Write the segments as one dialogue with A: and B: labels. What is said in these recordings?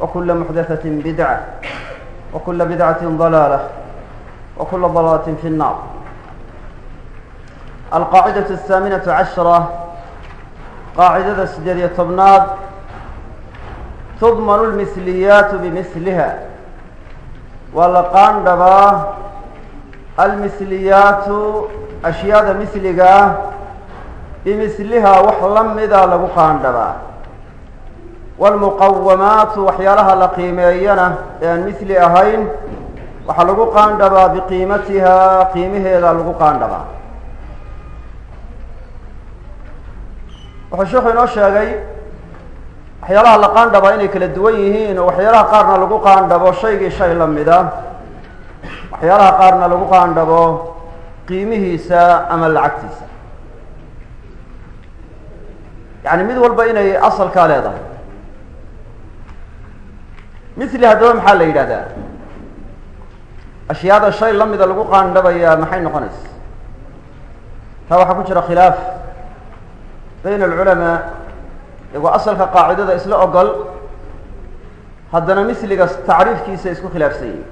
A: وكل محدثة بدعة وكل بدعة ضلالة وكل ضلالة في النار القاعدة الثامنة عشرة قاعدة سدير يطبناد تضمن المثليات بمثلها والقان دبا المثليات أشياء مثلها بمثلها وحلم إذا لقان دبا walmuqawamaatu waxyaalaha la qiimeeyana ee aan mihli ahayn waxaa lagu qaandhabaa biqiimatihaa qiimaheeda lagu qaandhabaa wuxuu sheekhu inoo sheegay waxyaalaha la qaandhabaa inay kala duwan yihiin oo waxyaalaha qaarna lagu qaandhabo shaygii shay la mida waxyaalaha qaarna lagu qaandhabo qiimihiisa ama lacagtiisa yacni mid walba inay asalkaa leedahay mithli haddaba maxaa la yidhahdaa? Ashyaada shay la mida lagu qaandhabayaa maxay noqonaysa? Taa waxaa ku jira khilaaf bayna alculamaa iyagoo asalka qaacidada isla ogol haddana mithliga tacriifkiisa isku khilaafsan yihiin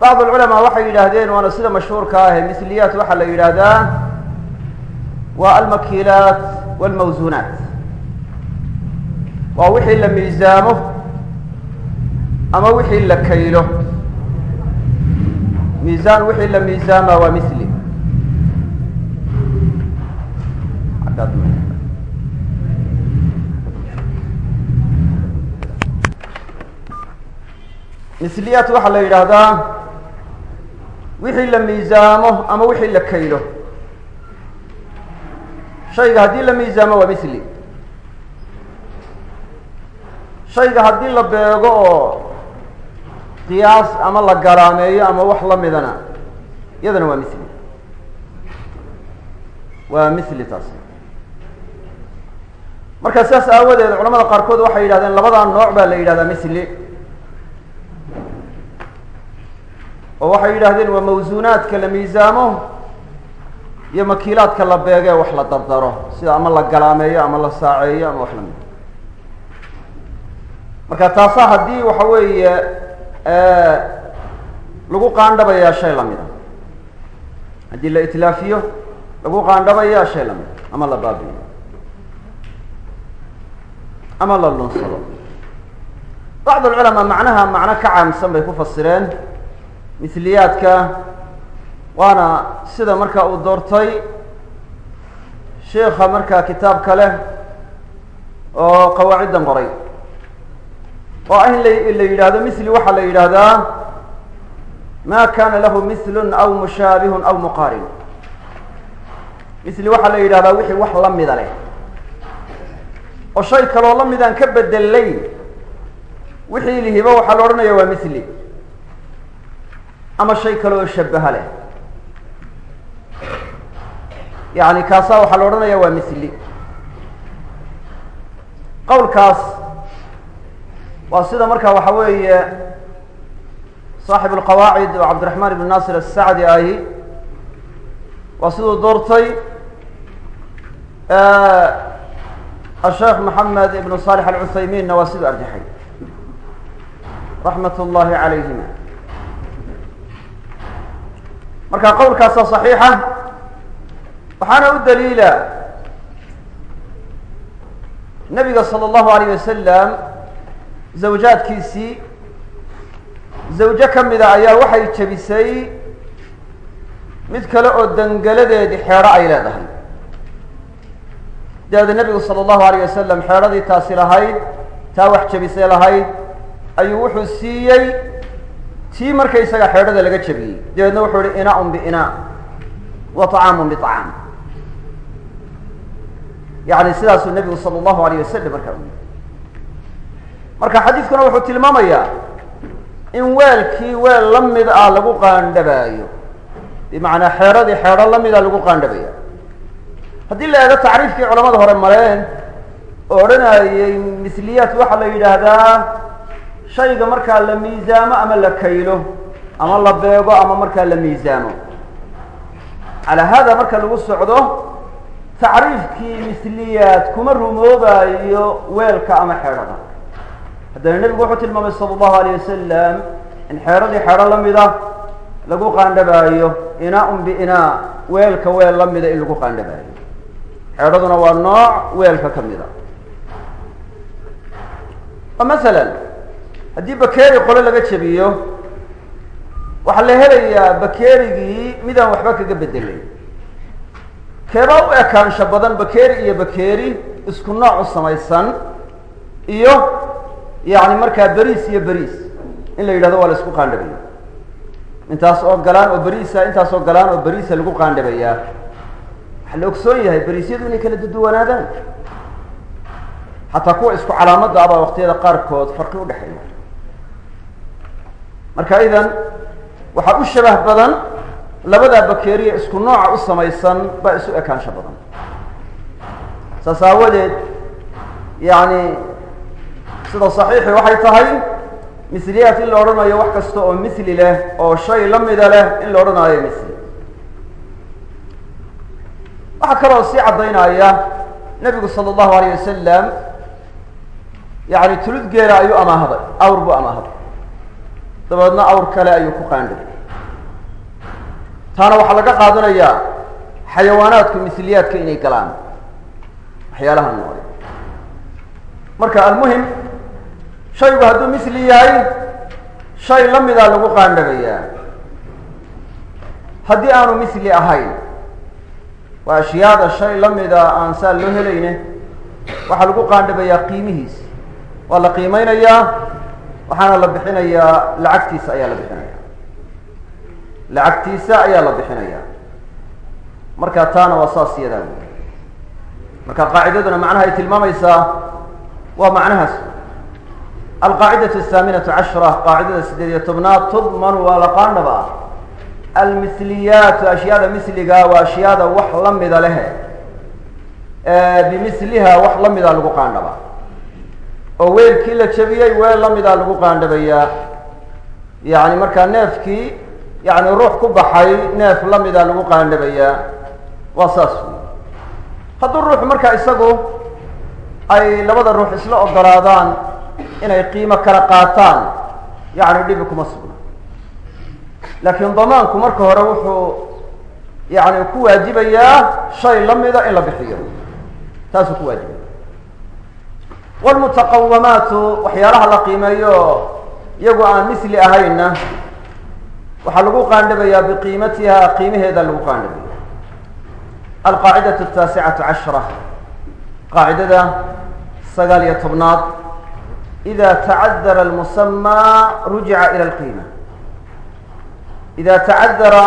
A: bacd alculamaa waxay yidhaahdeen waana sida mashhuurka ah ee mithliyaat waxaa la yidhaahdaa waa almakiilaat walmawsuunaat waa wixii la miisaamo ama wixii la kaylo miisaan wixii la miisaama waa mithli mithliyaat waxaa la yidhaahdaa wixii la miisaamo ama wixii la kaylo shayga haddii la miisaamo waa mithli shayga haddii la beego oo qiyaas ama la garaameeyo ama wax la midana iyadana waa mithli waa mithli taasi marka sidaas aawadeed culamada qaarkood waxay yidhahdeen labadaa nooc baa la yidhahdaa mithli oo waxay yidhahdeen waa mawsuunaadka la miisaamo iyo makiilaadka la beege wax la dardaro sida ama la galaameeyo ama la saaceeyo ama wax la mida marka taasaa haddii waxa weeye lagu qaandhabayaa shay lamida haddii la itlaafiyo lagu qaandhabayaa shay lamida ama la baabiyo ama la lunsado. Bacd alculamaa macnaha macno ka caamsan bay ku fasireen. Mithliyaadka waana sida marka uu doortay sheikha markaa kitaabka leh oo qawaaciddan qoray oo ah in la yidhaahdo mithli waxaa la yidhaahdaa ma kana lahu mithlun aw mushaabihun aw muqaarin. Mithli waxaa la yidhahdaa wixii wax la mida leh. Oo shay kaloo la midaan ka bedelayn wixii lihiba waxaa la odhanaya waa mithli ama shay kale oo shabaha leh. Yani kaasaa waxaa la odhanaya waa mithli qawlkaas waa sida marka waxa weeye saaxib alqawaacid oo cabdiraxmaan ibn naasir asacdi ahi waa siduu doortay asheekh maxamed ibnu salix alcuthaymiinna waa siduu arjaxay raxmat ullahi calayhima marka qowlkaasa صaxiixa waxaana u daliila nabiga salى اllahu alayh wasalam zawjaadkiisii zawjo ka mida ayaa waxay jebisay mid kale oo dangaladeedii xeedho ay leedahay. Dabeeda nebigu sala allahu alayh wasalam xeedhadii taasi lahayd taa wax jebisay lahayd ayuu wuxuu siiyey tii markaysaga xeedhada laga jebiyey. Dabeedna wuxuu ihi inaa-un biinaa wa طacaamun biطacaam yani sidaasuu nebigu sala allahu alayh wasalam markaa marka xadiidkuna wuxuu tilmaamayaa in weelkii weel la mid ah lagu qaandhabaayo. Bimacnaa xeedradii xeedho la mida lagu qaandhabaya haddii la eego tacriifkii culamada hore mareen oo odhanayay misliyaat waxaa la yidhaahdaa shayga markaa la miisaamo ama la kaylo ama la beego ama markaa la miisaamo. Calaa hada marka lagu socdo tacriifkii misliyaat kuma rumoobayo weelka ama xeedhada haddana nebigu wuxuu tilmaamay sala allahu alayh wasalam in xeedradii xeedho la mida lagu qaandhabaayo inaa-un biinaa weelka weel la mida in lagu qaandhabaayo. Xeedhaduna waa nooc weelka ka mida. Oo masalan haddii bakeeri qole laga jebiyo waxaa la helayaa bakeerigii midaan waxba kaga bedelay keebaa u ekaansha badan bakeeri iyo bakeeri isku nooc u samaysan iyo yacni markaa beriis iyo beriis in la yidhahdo waa la isku qaandhabayo intaas oo galaan oo beriisa intaas oo galaan oo beriisa lagu qaandhabayaa waxaa la ogsoon yahay beriisyadu inay kala duduwanaadaan. Xataa kuwa isku calaamadda abaa waqtiyada qaarkood farqi udhexeeya marka idan waxaa u shabah badan labadaa bakeeriya isku nooca u samaysan baa isu ekaansho badan. Saas aawadeed yacni sida saxiixi waxay tahay misliyaat in la odhanayo wax kasta oo misli leh oo shay la mida leh in la odhanayo misli. Waxaa kaloo sii caddaynaya nebigu sala allahu alayh wasalam yacni tulud geela ayuu amaahaday awr buu amaahaday dabeedna awr kale ayuu ku qaandhigay taana waxaa laga qaadanayaa xayawaanaadku misliyaadka inay galaan waxyaalaha noole marka almuhim shaygu hadduu misli yahay shay la midaa lagu qaandhabayaa haddii aanu misli ahayn waa ashyaada shay la mida aan saa loo helayne waxaa lagu qaandhabayaa qiimihiisa waa la qiimeynayaa waxaana la bixinayaa lacagtiisa ayaa la bixinaya lacagtiisa ayaa la bixinaya marka taana waa saas yadaa marka qaacidaduna macnaha ay tilmaamaysaa waa macnahaas alqaacidatu ahaaminatu cashra qaacidada sideed iyo tobnaad tudmanu waa la qaandhaba almisliyaatu ashyaada misliga waa ashyaada wax la mida lehe bimisliha wax la mida lagu qaandhaba oo weelkii la jebiyey weel la mida lagu qaandhabayaa yani markaa neefkii yani ruux ku baxay neef la mida lagu qaandhabayaa waa saas wey hadduu ruuxu markaa isagu ay labada ruux isla ogolaadaan inay qiimo kala qaataan yani dhibi kuma sugna. Laakiin damaanku marka hore wuxuu yani ku waajibayaa shay la mida in la bixiyo. Taasuu ku waajibaya wlmutaqawamaatu waxyaalaha la qiimeeyo iyagu aan misli ahaynna waxaa lagu qaandhabayaa biqiimatiha qiimaheeda lagu qaandhabaya alqaacidatu ataasicatu cashra qaacidada sagaal iyo tobnaad ida tacadara almusamaa rujica ila alqiima ida tacadara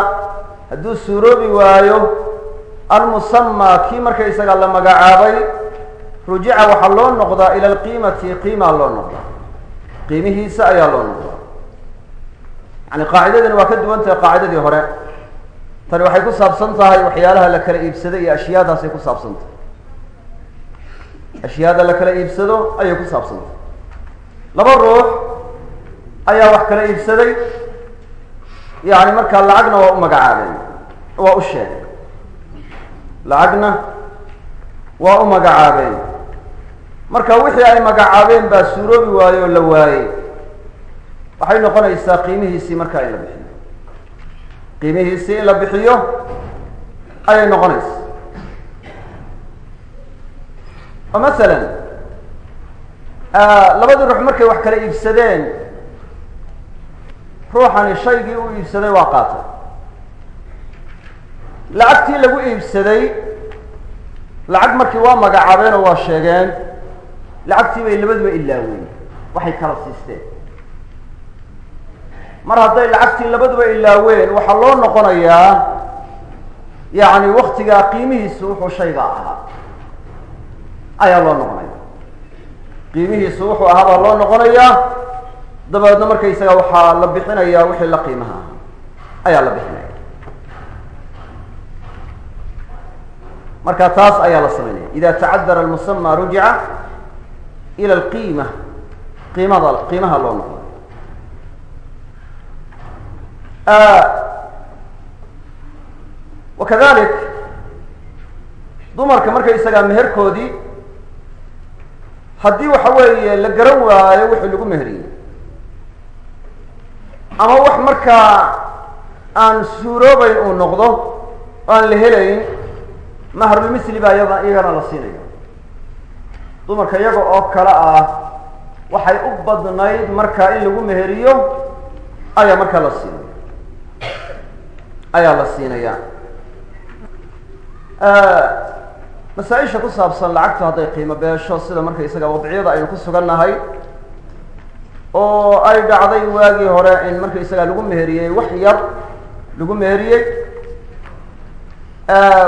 A: hadduu suuroobi waayo almusamaa kii markaysaga la magacaabay rujica waxaa loo noqdaa ila alqiimati qiimaa loo noqdaa qiimihiisa ayaa loo noqdaa yani qaacidadani waa ka duwan tahay qaacidadii hore tani waxay ku saabsan tahay waxyaalaha la kala iibsaday iyo ashyaadaasay ku saabsan tahay ashyaada la kala iibsado ayay ku saabsan laba ruux ayaa wax kala iibsaday. Yani markaa lacagna waa u magacaabeen waa u sheegay. Lacagna waa u magacaabeen marka wixii ay magacaabeen baa suuroobi waayo oo la waayey waxay noqonaysaa qiimihiisii markaa in la bixiyo. Qiimihiisii in la bixiyo ayay noqonaysaa. Oo masalan labadii ruux markay wax kala iibsadeen ruuxani shaygii uu iibsaday waa qaatay. Lacagtii lagu iibsaday lacag markii waa magacaabeen oo waa sheegeen lacagtii bay labaduba ilaaween waxay kala siisteen. Mar hadday lacagtii labaduba ilaaween waxaa loo noqonayaa yacni waktigaa qiimihiisu wuxuu shayga ahaa. Ayaa loo noqonaya qiimihiisu wuxuu ahaa baa loo noqonayaa dabeedna markaysaga waxaa la bixinayaa wixii la qiimaha ah ayaa la bixinaya. Marka taas ayaa la samaynaya ida tacadara almusama rujica ila alqiima qiimada qiimaha loo noqdo. Wakadalik dumarka markaysagaa meherkoodii haddii waxa weeye la garan waayo wixii lagu meheriyey. Ama wax markaa aan suuroobeyn uu noqdo oo aan la helayn mahrulmisli baa iyada iyagana la siinayo. Dumarka iyaga oo kale ah waxay u badnayd markaa in lagu meheriyo ayaa markaa la siinaya ayaa la siinaya masaa-isha ku saabsan lacagtu hadday qiimo beesho sida markaysaga wadciyada aynu ku sugannahay oo ay dhacday waagii hore in markaysaga lagu meheriyey wax yar lagu meheriyey.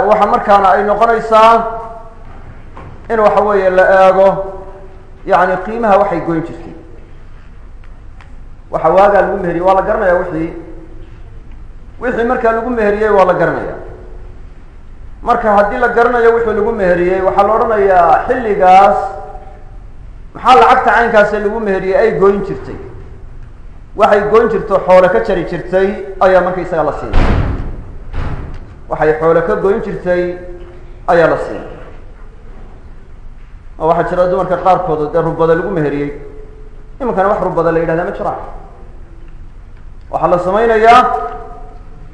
A: Waxa markaana ay noqonaysaa in waxa weeye la eego yani qiimaha waxay goyn jirtay. Waxa waagaa lagu meheriyey waa la garanaya wixii. Wixii markaa lagu meheriyey waa la garanaya marka haddii la garanayo wixii lagu meheriyey waxaa la odhanayaa xilligaas maxaa lacagta caynkaasee lagu meheriyey ay goyn jirtay? Waxay goyn jirto xoole ka jari jirtay ayaa markaysaga la siinay waxay xoole ka goyn jirtay ayaa la siinay oo waxaa jira dumarka qaarkood dee rubada lagu meheriyey. Iminkana wax rubada la yidhahdaa ma jiraan waxaa la samaynayaa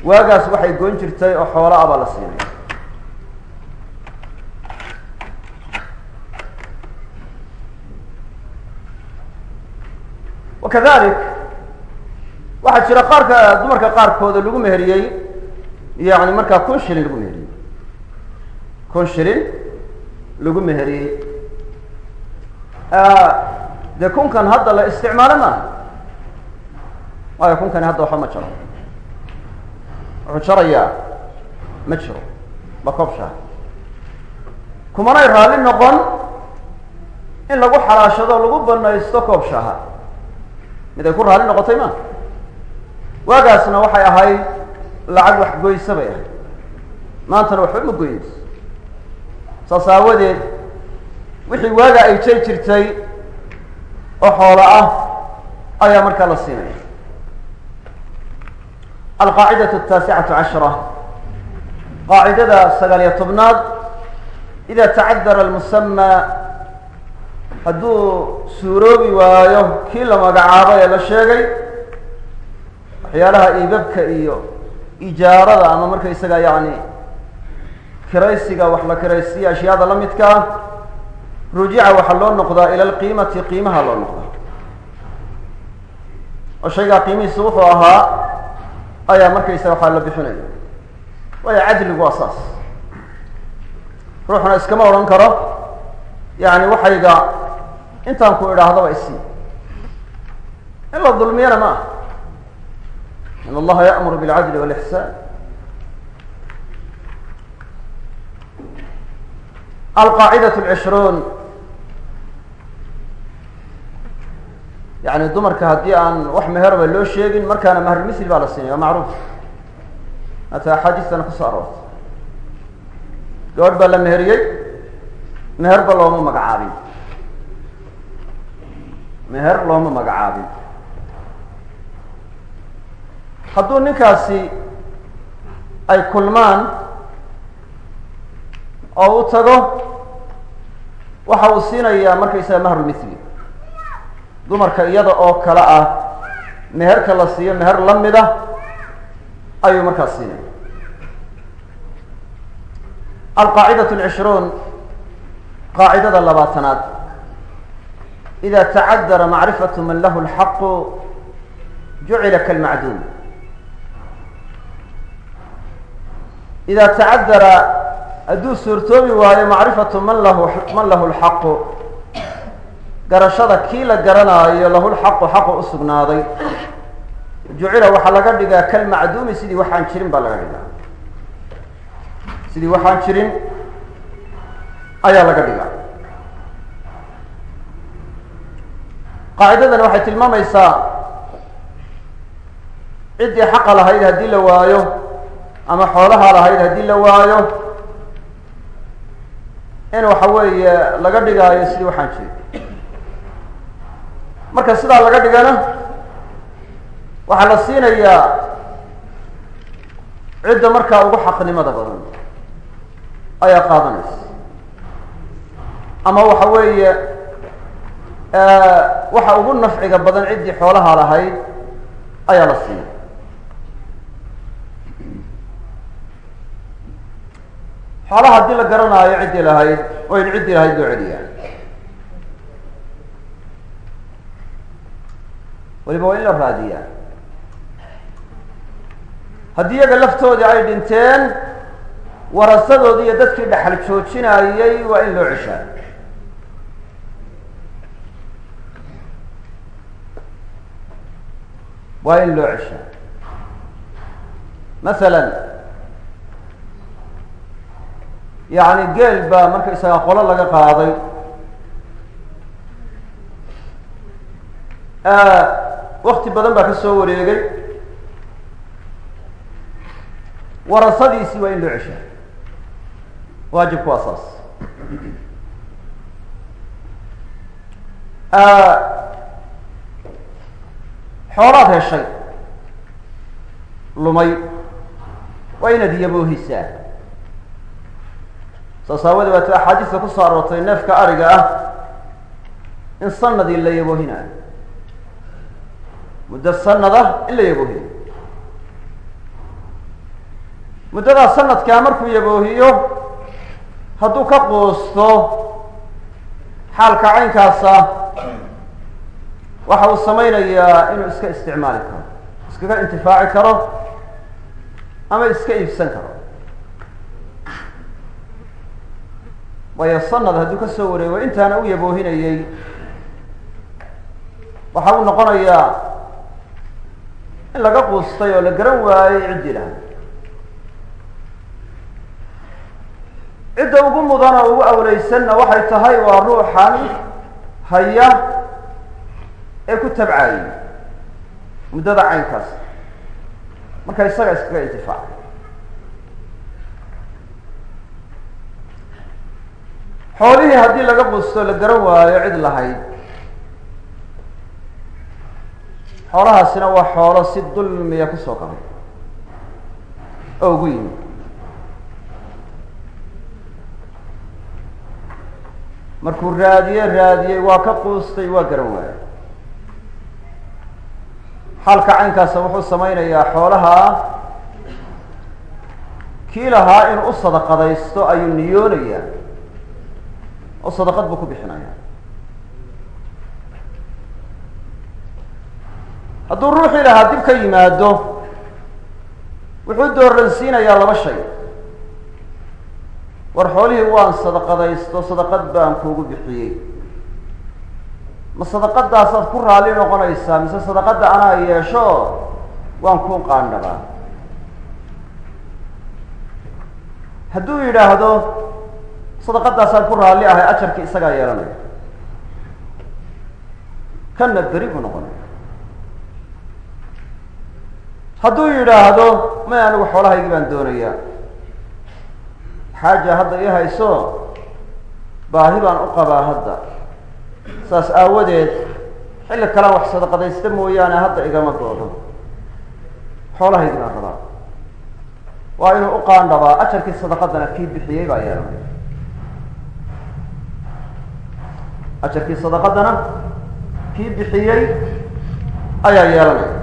A: waagaas waxay goyn jirtay oo xoola ah baa la siinaya wakadalik waxaa jira qaarka dumarka qaarkooda lagu meheriyey yani markaa kun shilin lagu meheriyey kun shilin lagu meheriyey dee kunkan hadda la isticmaalo maaha waayo kunkani hadda waxba ma jaro wuxuu jarayaa ma jiro ma koobshaha kumanay raalli noqon in lagu xalaashado lagu banaysto koobshaha mid ay ku raali noqotay ma? Waagaasna waxay ahayd lacag wax goysa bay ahayd eh. maantana waxba ma goynayso saas aawadeed wixii waaga ay jay jirtay oo xoolo ah ayaa markaa la siinaya alqaacida ataasicatu cashra. Qaacidada sagaal iyo tobnaad ida tacadara almusama hadduu suuroobi waayo kii la magacaabo ee la sheegay waxyaalaha iibabka iyo ijaarada ama markaysaga yani kiraysiga wax la kiraysiya ashyaada la midkaa rujica waxaa loo noqdaa ila lqiimati qiimaha loo noqdaa. Oo shaygaa qiimihiisa wuxuu ahaa ayaa markaysaga waxaa la bixinaya waayo cadligu waa saas. Ruuxuna iskama odhan karo. Yani waxayga intaan ku idhaahdaba isii in la dulmiyana ma aha. In allaha ya'muru bilcadli walixsaan alqaacidaة اlcishruun yani dumarka haddii aan wax meheraba loo sheegin markaana mahrulmisl baa la siinaya waa macruuf. Hata axaadiistana ku soo aroortay. Gabadh baa la meheriyey meherba looma magacaabin meher looma magacaabin. Hadduu ninkaasi ay kulmaan oo u tago waxa uu siinayaa markaysaga mahrulmithli dumarka iyada oo kale ah meherka la siiyo meher la mid ah ayuu markaas siinaya alqaacidaة اlcishruun qaacidada labaatanaad ida tacadara macrifaة man lahu اlxaqu jucila kalmacduum ida tacadara hadduu suurtoobi waayo macrifatu man lahu man lahu lxaqu garashada kii la garanaayo lahu lxaqu xaqu usugnaaday jucila waxaa laga dhigaa kalmacduumi sidii waxaan jirin baa laga dhigaa sidii waxaan jirin ayaa laga dhigaa qaacidadani waxay tilmaamaysaa ciddii xaqa lahayd haddii la waayo ama xoolaha lahayd haddii la waayo. In waxa weeye laga dhigaayo sidii waxaan jeeda marka sidaa laga dhigana waxaa la siinayaa cidda markaa ugu xaqnimada badan ayaa qaadanaysa. Ama waxa weeye waxa ugu nafciga badan ciddii xoolaha lahayd ayaa la siinay xoolaha haddii la garanaayo ciddii lahayd waa in ciddii lahayd loo celiyaa. Weliba waa in la raadiyaa. Haddii iyaga laftoodii ay dhinteen warasadoodii iyo dadkii dhexal joojinayay waa in loo ceshaa waa in loo ceshaa. Masalan yacni geel baa markaysaga qolo laga qaaday wakti badan baa ka soo wareegay warasadiisii waa in loo ceshaa. Waajibku waa saas xoolaad heshay lumay waa inaad yaboohisaa saas aawadee waatu axaadiista ku soo aroortay neefka ariga ah in sanadii la yaboohinayo muddo sanada in la yaboohiyo muddadaa sanadkaa markuu yaboohiyo hadduu ka quusto xaalka caynkaasa waxa uu samaynayaa inuu iska isticmaali karo iskaga intifaaci karo ama iska iibsan karo. Waayo sanad hadduu ka soo wareego intaana u yaboohinayay waxa uu noqonayaa in laga quustay oo la garan waayey ciddii lahay cidda ugu mudan oo ugu awleysanna waxay tahay waa ruuxan haya ee ku tabcaayey muddada caynkaas marka isaga iskaga intifaaca xoolihii haddii laga busto la garan waayo cid lahayd. Xoolahaasina waa xoolo si dulmiya ku soo galay. Oo ugu yimi. Markuu raadiye raadiyey waa ka quustay waa garan waayo xaalka caynkaasa wuxuu samaynayaa xoolaha. Kii lahaa inuu u sadaqadaysto ayuu niyoonayaa oo sadaqad buu ku bixinaya hadduu ruuxii lahaa dib ka yimaado wuxuu dooransiinayaa laba shay. War xoolihii waan sadaqadaysto sadaqad baan kuugu bixiyey ma sadaqadaasaad ku raalli noqonaysaa mise sadaqadda anaa yeesho waan kuu qaandhabaa. Hadduu yidhaahdo sadaqadaasaan ku raalli ahay ajarkii isagaa yeelanaya kanna beri buu noqonaya hadduu yidhaahdo may anigu xoolahaygii baan doonayaa. Xaaja hadda ii hayso baahi baan u qabaa hadda saas aawadeed xilli kalaan wax sadaqadaysta mooyaane hadda igama doodo xoolahaygii baan rabaa. Waa inuu u qaandhabaa ajarkii sadaqadana kii bixiyey baa yeelanaya ajarkii sadaqadana kii bixiyey ayaa yeelanaya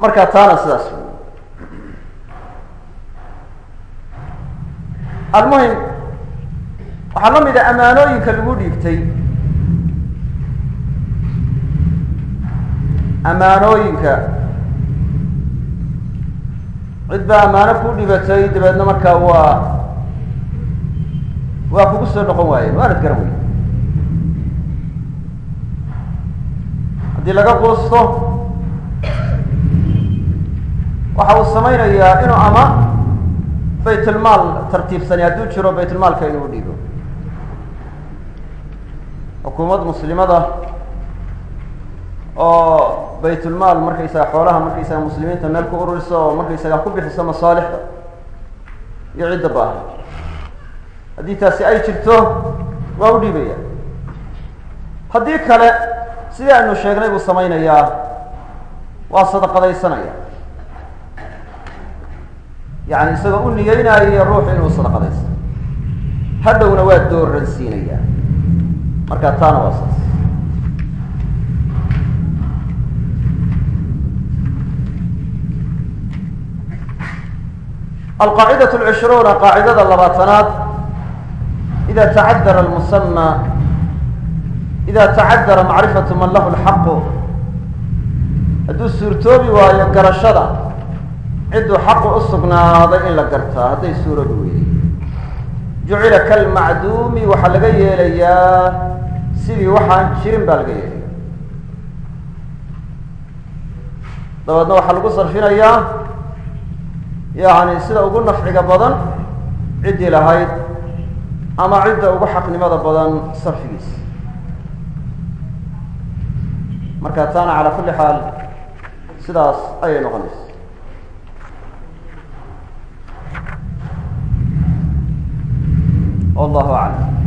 A: marka taana sidaas wey almuhim waxaa la a amaanooyinka lagu dhiibtay. Amaanooyinka cid baa amaano ku dhibatay dabeedna markaa waa waa kugu soo noqon waaye waanad garan wey haddii laga quusto waxa uu samaynayaa inuu ama baytulmaal tartiibsani hadduu jiro baytulmaalka inuu dhiibo. Xukuumad muslimada oo baytulmaal markaysaga xoolaha markaysaga muslimiinta meel ku ururiso oo markaysaga ku bixiso masaalixda iyo cidda baahan. Haddii taasi ay jirto waa u dhiibaya. Haddii kale sidii aynu sheegnay buu samaynayaa waa sadaqadaysanaya yani isagoo u niyeynayo ruuxu inuu sadaqadaysto. Hadhowna waa dooransiinaya marka taana waa saas. Alqaacidaة اlcishruuna qaacidada labaatanaad ida tacadara lmusama ida tacadara macrifatu man lahu lxaqu hadduu suurtoobi waayo garashada cidduu xaqu u sugnaaday in la gartaa hadday suuroobi weyday jucila kalmacduumi waxaa laga yeelayaa sidii waxaan jirin baa laga yeelaya. Dabeedna waxaa lagu sarfinayaa yani sida ugu nafciga badan ciddii lahayd ama cidda ugu xaqnimada badan sarfigiisa marka taana calaa kulli xaal sidaas ayay noqonaysa wallahu aclam